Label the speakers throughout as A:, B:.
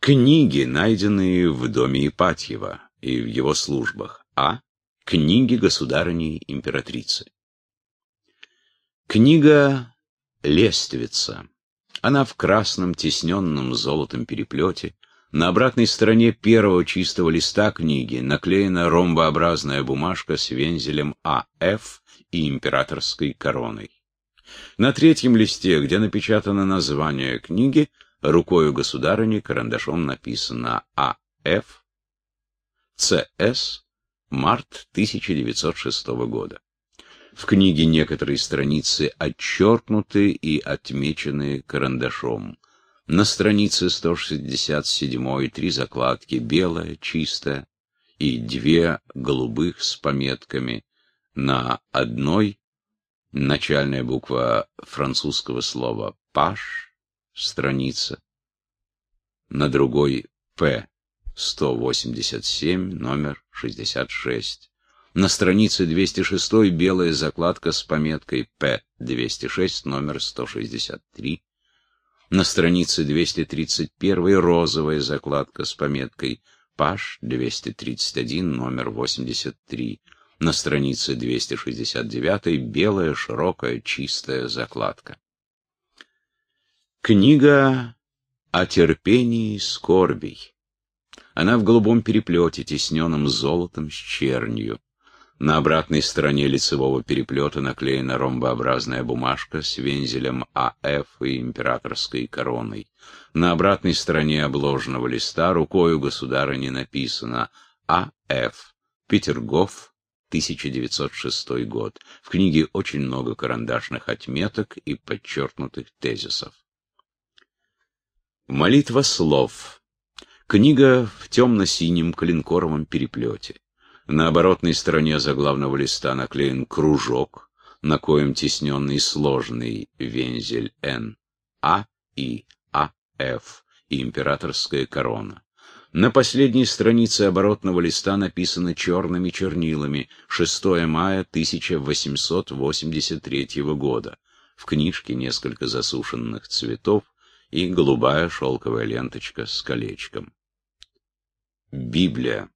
A: Книги, найденные в доме Ипатьева и в его службах. А. Книги государыни-императрицы. Книга «Лествица». Она в красном тисненном золотом переплете. На обратной стороне первого чистого листа книги наклеена ромбообразная бумажка с вензелем А.Ф. и императорской короной. На третьем листе, где напечатано название книги, рукою государыни карандашом написано А.Ф. Ц.С. Март 1906 года. В книге некоторые страницы отчеркнуты и отмечены карандашом. На странице 167 три закладки, белая, чистая, и две голубых с пометками. На одной начальная буква французского слова «паш», страница. На другой «п», 187, номер 66. На странице 206 белая закладка с пометкой П-206, номер 163. На странице 231 розовая закладка с пометкой ПАШ-231, номер 83. На странице 269 белая, широкая, чистая закладка. Книга о терпении скорбей. Она в голубом переплете, тесненном золотом с чернью. На обратной стороне лицевого переплета наклеена ромбообразная бумажка с вензелем АФ и императорской короной. На обратной стороне обложенного листа рукою государыни написано АФ, Петергоф, 1906 год. В книге очень много карандашных отметок и подчеркнутых тезисов. Молитва слов. Книга в темно-синем коленкоровом переплете. На оборотной стороне заглавного листа наклеен кружок, на коем тесненный сложный вензель Н, А и АФ и императорская корона. На последней странице оборотного листа написано черными чернилами 6 мая 1883 года. В книжке несколько засушенных цветов и голубая шелковая ленточка с колечком. Библия.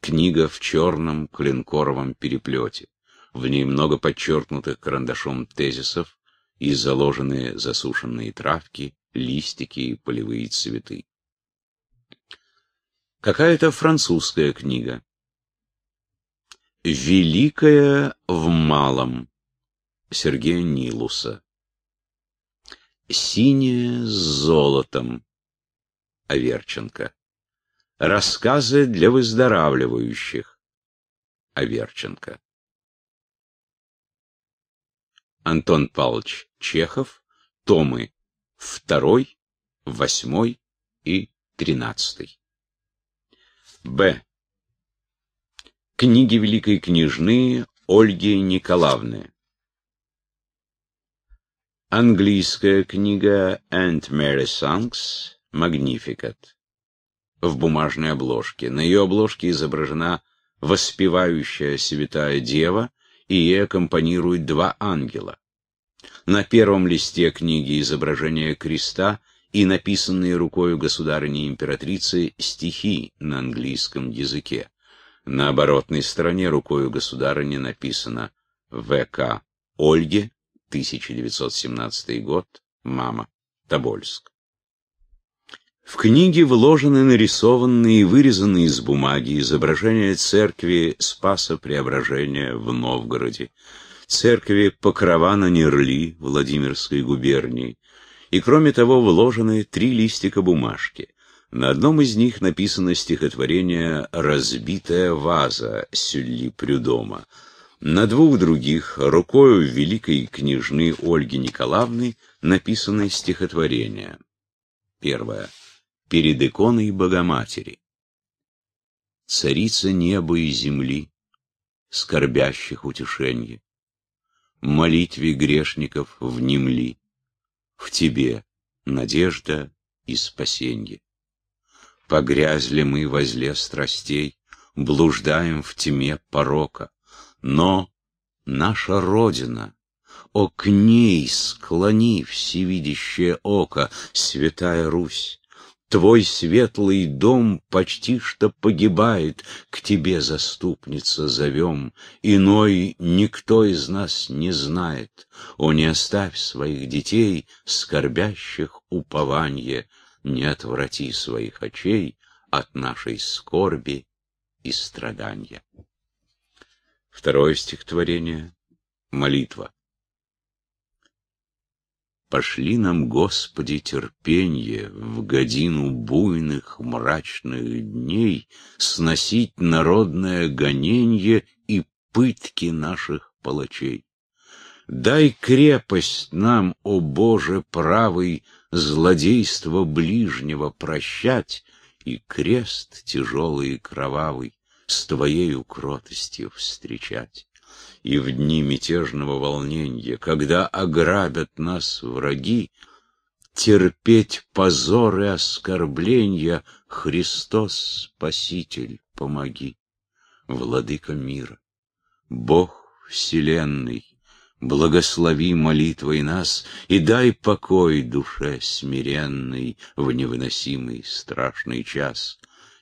A: Книга в черном клинкоровом переплете. В ней много подчеркнутых карандашом тезисов и заложенные засушенные травки, листики и полевые цветы. Какая-то французская книга. «Великая в малом» Сергея Нилуса. «Синяя с золотом» Аверченко. Рассказы для выздоравливающих. Аверченко. Антон Павлович Чехов. Томы 2, 8 и 13. Б. Книги великой княжны Ольги Николаевны. Английская книга And Mary Songs Magnificat в бумажной обложке. На ее обложке изображена воспевающая святая дева, и ей аккомпанируют два ангела. На первом листе книги изображение креста и написанные рукою государыни-императрицы стихи на английском языке. На оборотной стороне рукою государыни написано «В.К. Ольге, 1917 год, мама, Тобольск». В книге вложены нарисованные и вырезанные из бумаги изображения церкви Спаса Преображения в Новгороде, церкви Покрова на Нерли Владимирской губернии, и кроме того вложены три листика бумажки. На одном из них написано стихотворение «Разбитая ваза» Сюлли Прюдома. На двух других, рукою великой княжны Ольги Николаевны, написаны стихотворения. Первое перед иконой Богоматери. Царица неба и земли, скорбящих утешенье, молитве грешников внемли, в тебе надежда и спасенье. Погрязли мы возле страстей, блуждаем в тьме порока, но наша Родина, о, к ней склони всевидящее око, святая Русь. Твой светлый дом почти что погибает, К тебе, заступница, зовем. Иной никто из нас не знает. О, не оставь своих детей, скорбящих упование, Не отврати своих очей от нашей скорби и страдания. Второе стихотворение — молитва. Пошли нам, Господи, терпенье в годину буйных мрачных дней сносить народное гоненье и пытки наших палачей. Дай крепость нам, о Боже правый, злодейство ближнего прощать и крест тяжелый и кровавый с Твоею кротостью встречать и в дни мятежного волнения, когда ограбят нас враги, терпеть позор и оскорбления, Христос, Спаситель, помоги. Владыка мира, Бог вселенной, благослови молитвой нас и дай покой душе смиренной в невыносимый страшный час.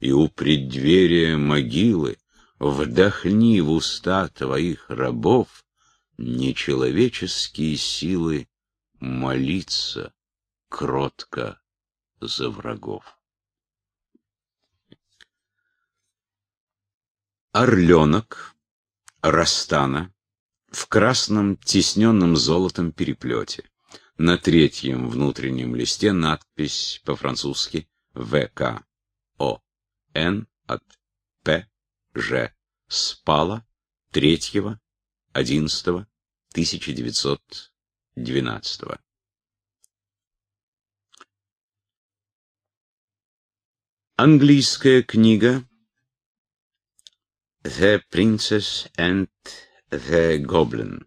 A: И у преддверия могилы Вдохни в уста твоих рабов нечеловеческие силы молиться кротко за врагов. Орленок Растана в красном тисненном золотом переплете. На третьем внутреннем листе надпись по-французски ВК О Н от Ж. Спала 3.11.1912. Английская книга The Princess and the Goblin.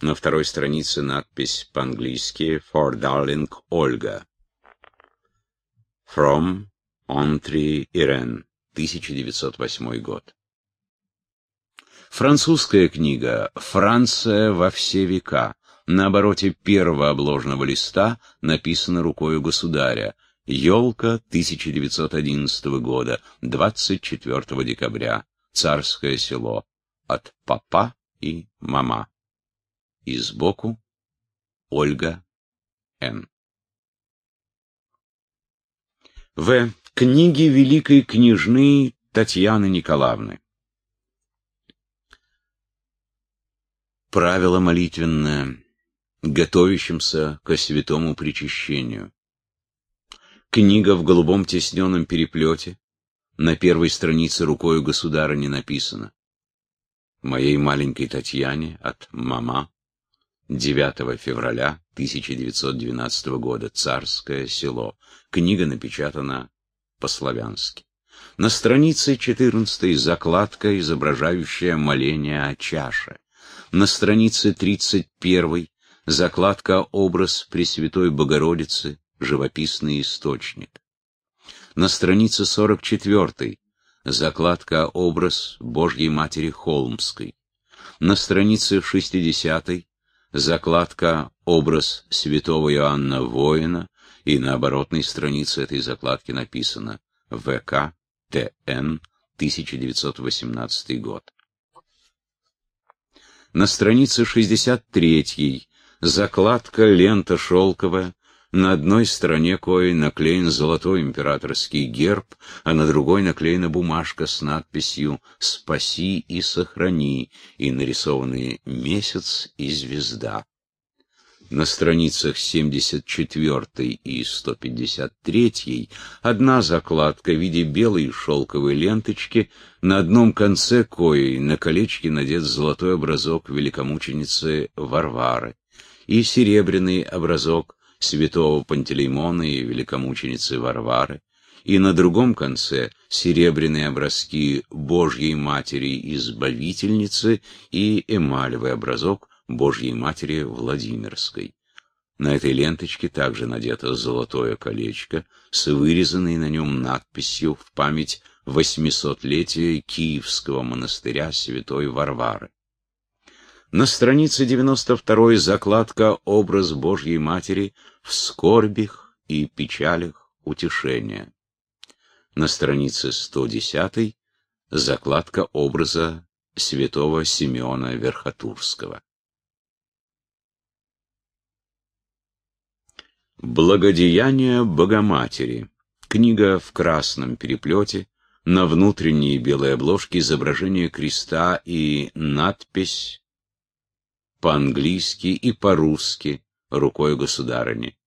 A: На второй странице надпись по-английски For Darling Olga. From Ontry Irene. 1908 год. Французская книга «Франция во все века». На обороте первого обложного листа написано рукою государя. Ёлка 1911 года, 24 декабря. Царское село. От папа и мама. И сбоку Ольга Н. В. Книги великой княжны Татьяны Николаевны. Правило молитвенное, готовящимся ко святому причащению. Книга в голубом тесненном переплете, на первой странице рукою государыни написано. Моей маленькой Татьяне от мама 9 февраля 1912 года. Царское село. Книга напечатана по-славянски. На странице 14 закладка, изображающая моление о чаше. На странице 31 закладка «Образ Пресвятой Богородицы. Живописный источник». На странице 44 закладка «Образ Божьей Матери Холмской». На странице 60 закладка «Образ святого Иоанна Воина», и на оборотной странице этой закладки написано «ВК ТН 1918 год». На странице 63 закладка «Лента шелковая», на одной стороне кои наклеен золотой императорский герб, а на другой наклеена бумажка с надписью «Спаси и сохрани» и нарисованы месяц и звезда на страницах 74 и 153 одна закладка в виде белой шелковой ленточки, на одном конце коей на колечке надет золотой образок великомученицы Варвары и серебряный образок святого Пантелеймона и великомученицы Варвары, и на другом конце серебряные образки Божьей Матери Избавительницы и эмалевый образок Божьей Матери Владимирской. На этой ленточке также надето золотое колечко с вырезанной на нем надписью в память восьмисотлетия Киевского монастыря святой Варвары. На странице 92 закладка «Образ Божьей Матери в скорбях и печалях утешения». На странице 110 закладка образа святого Симеона Верхотурского. Благодеяние Богоматери. Книга в красном переплете, на внутренней белой обложке изображение креста и надпись по-английски и по-русски рукой государыни.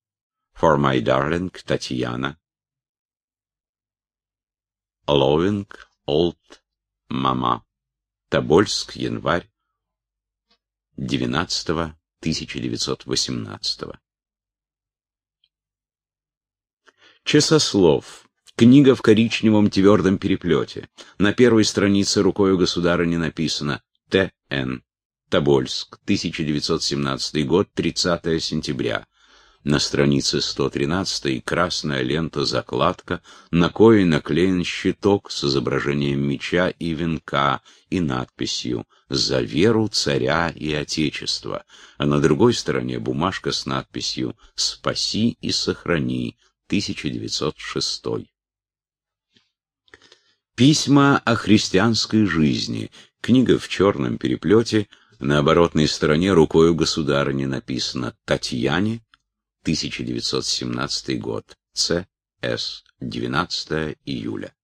A: For my darling Татьяна. Loving old mama. Тобольск, январь 19 1918 Часослов. Книга в коричневом твердом переплете. На первой странице рукою государыни написано «Т.Н. Тобольск, 1917 год, 30 сентября». На странице 113 красная лента-закладка, на кое наклеен щиток с изображением меча и венка и надписью «За веру царя и отечества», а на другой стороне бумажка с надписью «Спаси и сохрани, 1906». Письма о христианской жизни. Книга в черном переплете. На оборотной стороне рукою государыни написано «Татьяне, 1917 год. С.С. 12 июля».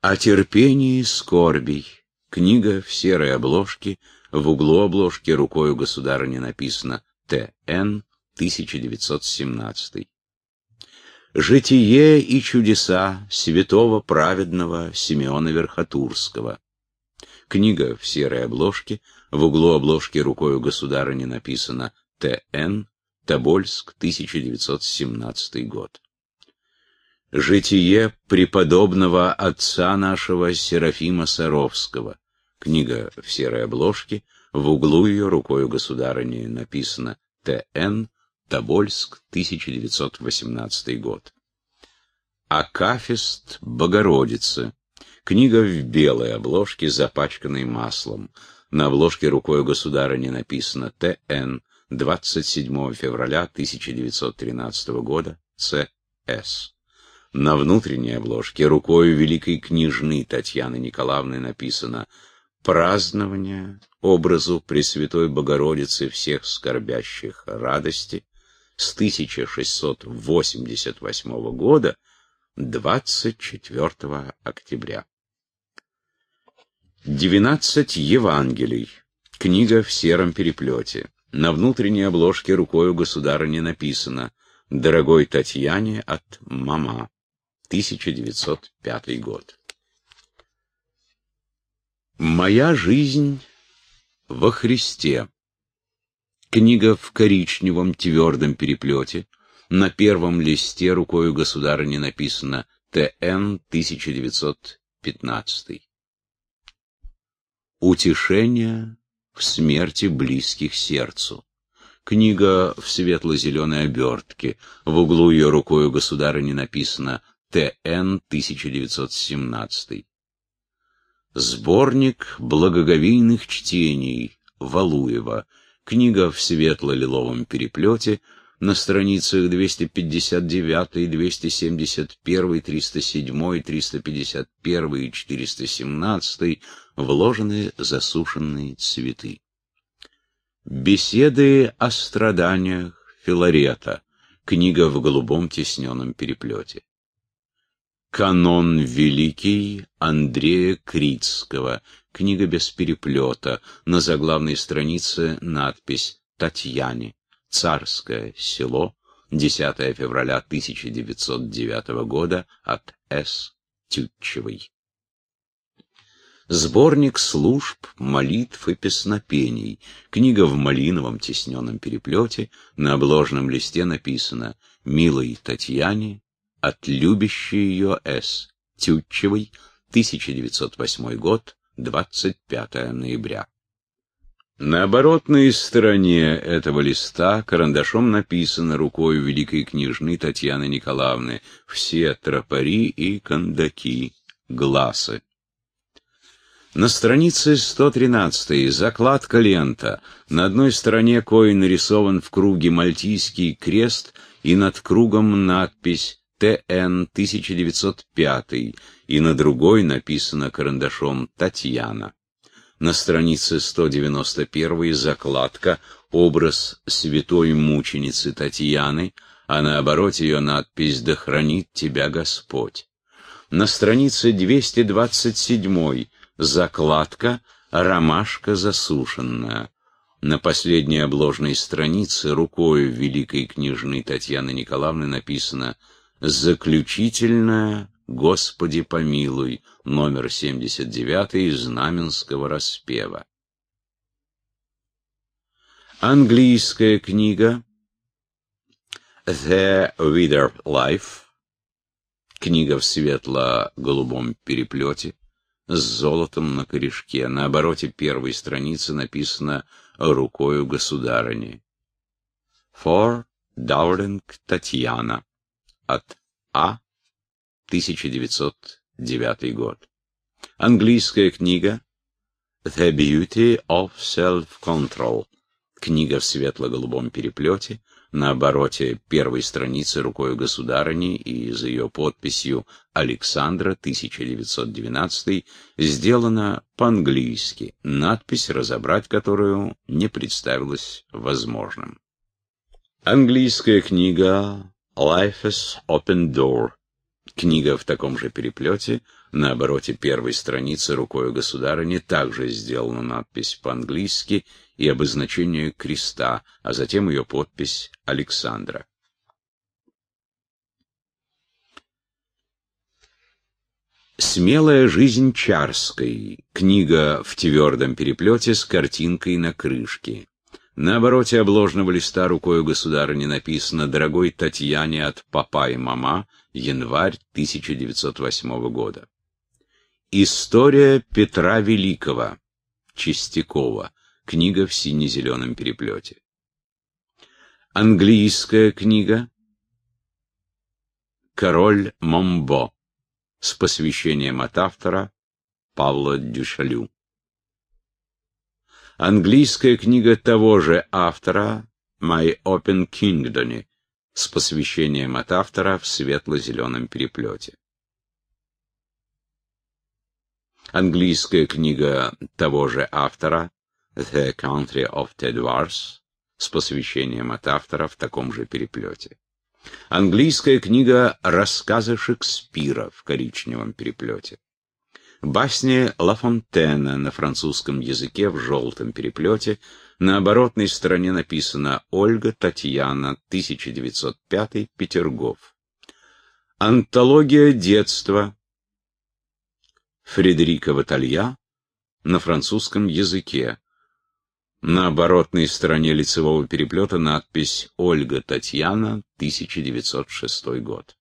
A: О терпении скорбей. Книга в серой обложке. В углу обложки рукою государыни написано «Т.Н. 1917». Житие и чудеса святого праведного Симеона Верхотурского. Книга в серой обложке, в углу обложки рукою государыни написано «Т.Н. Тобольск, 1917 год». Житие преподобного отца нашего Серафима Саровского. Книга в серой обложке, в углу ее рукою государыни написано «Т.Н. Тобольск, 1918 год. Акафист Богородицы. Книга в белой обложке, запачканной маслом. На обложке рукой государыни написано «Т.Н. 27 февраля 1913 года. С.С.». На внутренней обложке рукой великой княжны Татьяны Николаевны написано «Празднование образу Пресвятой Богородицы всех скорбящих радости» с 1688 года 24 октября. 12 Евангелий. Книга в сером переплете. На внутренней обложке рукою государыни написано «Дорогой Татьяне от мама». 1905 год. Моя жизнь во Христе. Книга в коричневом твердом переплете. На первом листе рукою государыни написано «ТН 1915». Утешение в смерти близких сердцу. Книга в светло-зеленой обертке. В углу ее рукою государыни написано «ТН 1917». Сборник благоговейных чтений Валуева Книга в светло-лиловом переплете на страницах 259, 271, 307, 351 и 417 вложены засушенные цветы. Беседы о страданиях Филарета. Книга в голубом тисненном переплете. Канон Великий Андрея Критского. Книга без переплета. На заглавной странице надпись «Татьяне. Царское село. 10 февраля 1909 года от С. Тютчевой». Сборник служб, молитв и песнопений. Книга в малиновом тисненном переплете. На обложном листе написано «Милой Татьяне, от любящей ее С. Тютчевой, 1908 год, 25 ноября. На оборотной стороне этого листа карандашом написано рукой великой княжны Татьяны Николаевны «Все тропари и кондаки, гласы». На странице 113 закладка лента. На одной стороне кое нарисован в круге мальтийский крест и над кругом надпись ТН 1905 и на другой написано карандашом Татьяна. На странице 191 закладка образ святой мученицы Татьяны, а на обороте ее надпись «Да хранит тебя Господь». На странице 227 закладка «Ромашка засушенная». На последней обложной странице рукой великой княжны Татьяны Николаевны написано «Заключительная Господи помилуй» номер 79 Знаменского распева. Английская книга The Wither Life, книга в светло-голубом переплете, с золотом на корешке. На обороте первой страницы написано рукою государыни. For Dowling Татьяна от А. 1909 год. Английская книга The Beauty of Self-Control. Книга в светло-голубом переплете, на обороте первой страницы рукой государыни и за ее подписью Александра 1912 сделана по-английски, надпись, разобрать которую не представилось возможным. Английская книга Life is Open Door Книга в таком же переплете, на обороте первой страницы рукой государыни также сделана надпись по-английски и обозначение креста, а затем ее подпись Александра. «Смелая жизнь Чарской» — книга в твердом переплете с картинкой на крышке. На обороте обложного листа рукой государыни написано «Дорогой Татьяне от папа и мама, январь 1908 года». История Петра Великого, Чистякова, книга в сине-зеленом переплете. Английская книга «Король Момбо» с посвящением от автора Павла Дюшалю. Английская книга того же автора «My Open Kingdom» с посвящением от автора в светло-зеленом переплете. Английская книга того же автора «The Country of Ted Wars» с посвящением от автора в таком же переплете. Английская книга «Рассказы Шекспира» в коричневом переплете. Басни Ла Фонтена на французском языке в желтом переплете. На оборотной стороне написано «Ольга Татьяна, 1905, Петергоф». Антология детства Фредерика Ваталья на французском языке. На оборотной стороне лицевого переплета надпись «Ольга Татьяна, 1906 год».